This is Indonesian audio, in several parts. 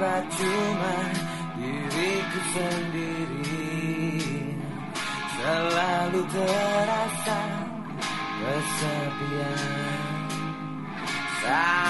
sahabat cuma diriku sendiri. Selalu terasa kesepian. Saat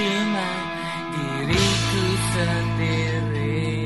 cuma diriku sendiri.